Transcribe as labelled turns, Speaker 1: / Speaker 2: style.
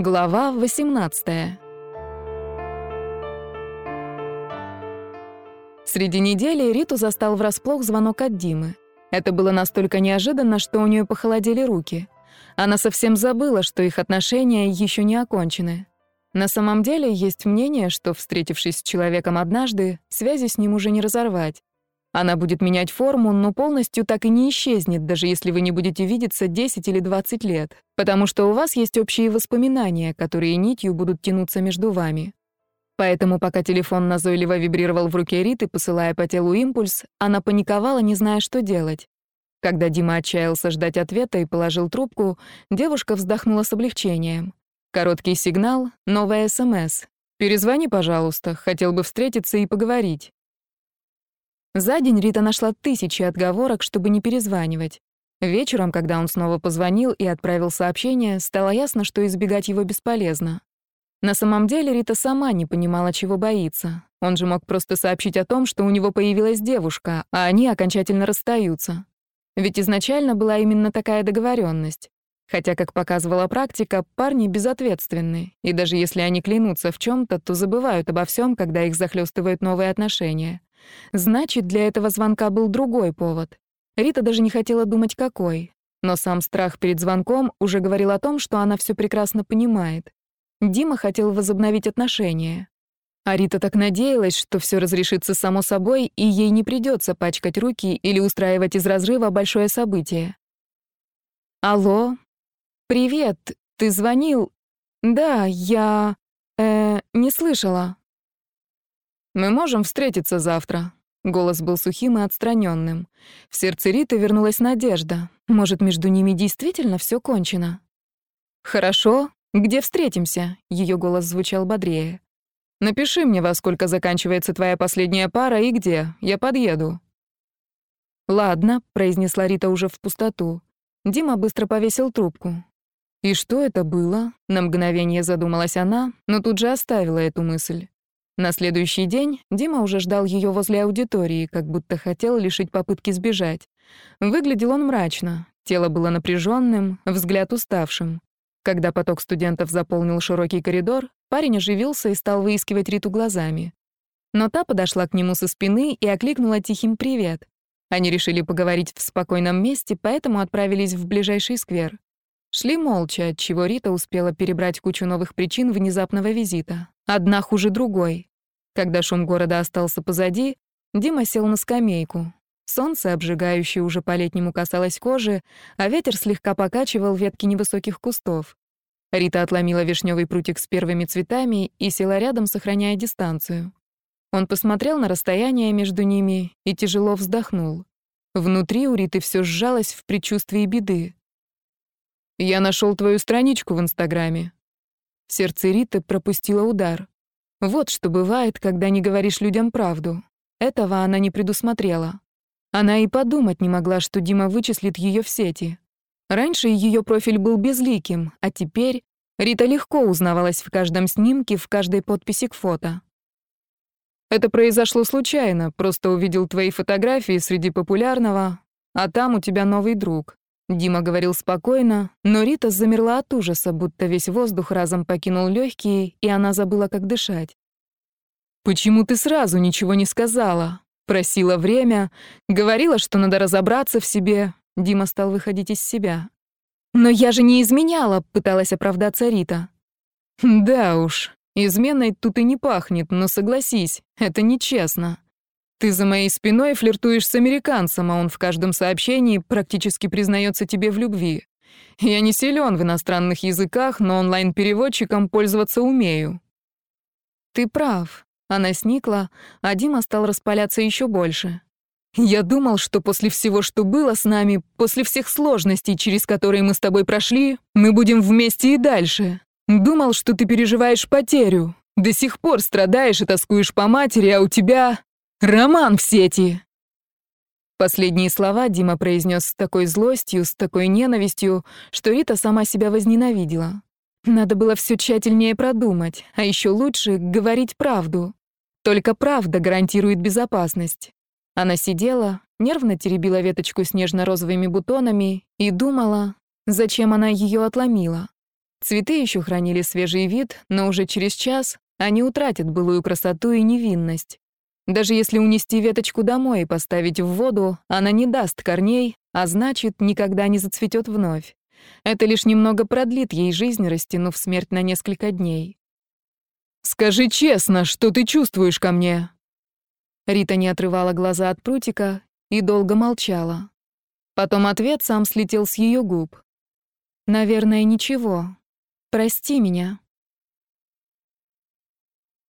Speaker 1: Глава 18. Среди недели Риту застал врасплох звонок от Димы. Это было настолько неожиданно, что у нее похолодели руки. Она совсем забыла, что их отношения еще не окончены. На самом деле есть мнение, что, встретившись с человеком однажды, связи с ним уже не разорвать. Она будет менять форму, но полностью так и не исчезнет, даже если вы не будете видеться 10 или 20 лет, потому что у вас есть общие воспоминания, которые нитью будут тянуться между вами. Поэтому, пока телефон назойливо вибрировал в руке Риты, посылая по телу импульс, она паниковала, не зная, что делать. Когда Дима отчаялся ждать ответа и положил трубку, девушка вздохнула с облегчением. Короткий сигнал, новая СМС. «Перезвони, пожалуйста, хотел бы встретиться и поговорить». За день Рита нашла тысячи отговорок, чтобы не перезванивать. Вечером, когда он снова позвонил и отправил сообщение, стало ясно, что избегать его бесполезно. На самом деле Рита сама не понимала, чего боится. Он же мог просто сообщить о том, что у него появилась девушка, а они окончательно расстаются. Ведь изначально была именно такая договоренность. Хотя, как показывала практика, парни безответственны, и даже если они клянутся в чем то то забывают обо всем, когда их захлестывают новые отношения. Значит, для этого звонка был другой повод. Рита даже не хотела думать, какой. Но сам страх перед звонком уже говорил о том, что она все прекрасно понимает. Дима хотел возобновить отношения. А Рита так надеялась, что все разрешится само собой, и ей не придется пачкать руки или устраивать из разрыва большое событие. «Алло? Привет, ты звонил?» «Да, я... э... не слышала». «Мы можем встретиться завтра». Голос был сухим и отстраненным. В сердце Риты вернулась надежда. Может, между ними действительно все кончено? «Хорошо. Где встретимся?» Ее голос звучал бодрее. «Напиши мне, во сколько заканчивается твоя последняя пара и где. Я подъеду». «Ладно», — произнесла Рита уже в пустоту. Дима быстро повесил трубку. «И что это было?» — на мгновение задумалась она, но тут же оставила эту мысль. На следующий день Дима уже ждал ее возле аудитории, как будто хотел лишить попытки сбежать. Выглядел он мрачно, тело было напряженным, взгляд уставшим. Когда поток студентов заполнил широкий коридор, парень оживился и стал выискивать Риту глазами. Но та подошла к нему со спины и окликнула тихим «привет». Они решили поговорить в спокойном месте, поэтому отправились в ближайший сквер. Шли молча, отчего Рита успела перебрать кучу новых причин внезапного визита. Одна хуже другой. Когда шум города остался позади, Дима сел на скамейку. Солнце, обжигающее уже по-летнему, касалось кожи, а ветер слегка покачивал ветки невысоких кустов. Рита отломила вишневый прутик с первыми цветами и села рядом, сохраняя дистанцию. Он посмотрел на расстояние между ними и тяжело вздохнул. Внутри у Риты все сжалось в предчувствии беды. «Я нашел твою страничку в Инстаграме». Сердце Риты пропустило удар. Вот что бывает, когда не говоришь людям правду. Этого она не предусмотрела. Она и подумать не могла, что Дима вычислит ее в сети. Раньше ее профиль был безликим, а теперь Рита легко узнавалась в каждом снимке, в каждой подписи к фото. «Это произошло случайно, просто увидел твои фотографии среди популярного, а там у тебя новый друг». Дима говорил спокойно, но Рита замерла от ужаса, будто весь воздух разом покинул легкие, и она забыла, как дышать. «Почему ты сразу ничего не сказала?» Просила время, говорила, что надо разобраться в себе. Дима стал выходить из себя. «Но я же не изменяла», — пыталась оправдаться Рита. «Да уж, изменой тут и не пахнет, но согласись, это нечестно. Ты за моей спиной флиртуешь с американцем, а он в каждом сообщении практически признается тебе в любви. Я не силен в иностранных языках, но онлайн-переводчиком пользоваться умею». «Ты прав». Она сникла, а Дима стал распаляться еще больше. «Я думал, что после всего, что было с нами, после всех сложностей, через которые мы с тобой прошли, мы будем вместе и дальше. Думал, что ты переживаешь потерю. До сих пор страдаешь и тоскуешь по матери, а у тебя Роман в сети!» Последние слова Дима произнес с такой злостью, с такой ненавистью, что Рита сама себя возненавидела. Надо было все тщательнее продумать, а еще лучше говорить правду. Только правда гарантирует безопасность. Она сидела, нервно теребила веточку с нежно-розовыми бутонами и думала, зачем она ее отломила. Цветы еще хранили свежий вид, но уже через час они утратят былую красоту и невинность. Даже если унести веточку домой и поставить в воду, она не даст корней, а значит, никогда не зацветет вновь. Это лишь немного продлит ей жизнь, растянув смерть на несколько дней. «Скажи честно, что ты чувствуешь ко мне?» Рита не отрывала глаза от прутика и долго молчала. Потом ответ сам слетел с ее губ. «Наверное, ничего. Прости меня».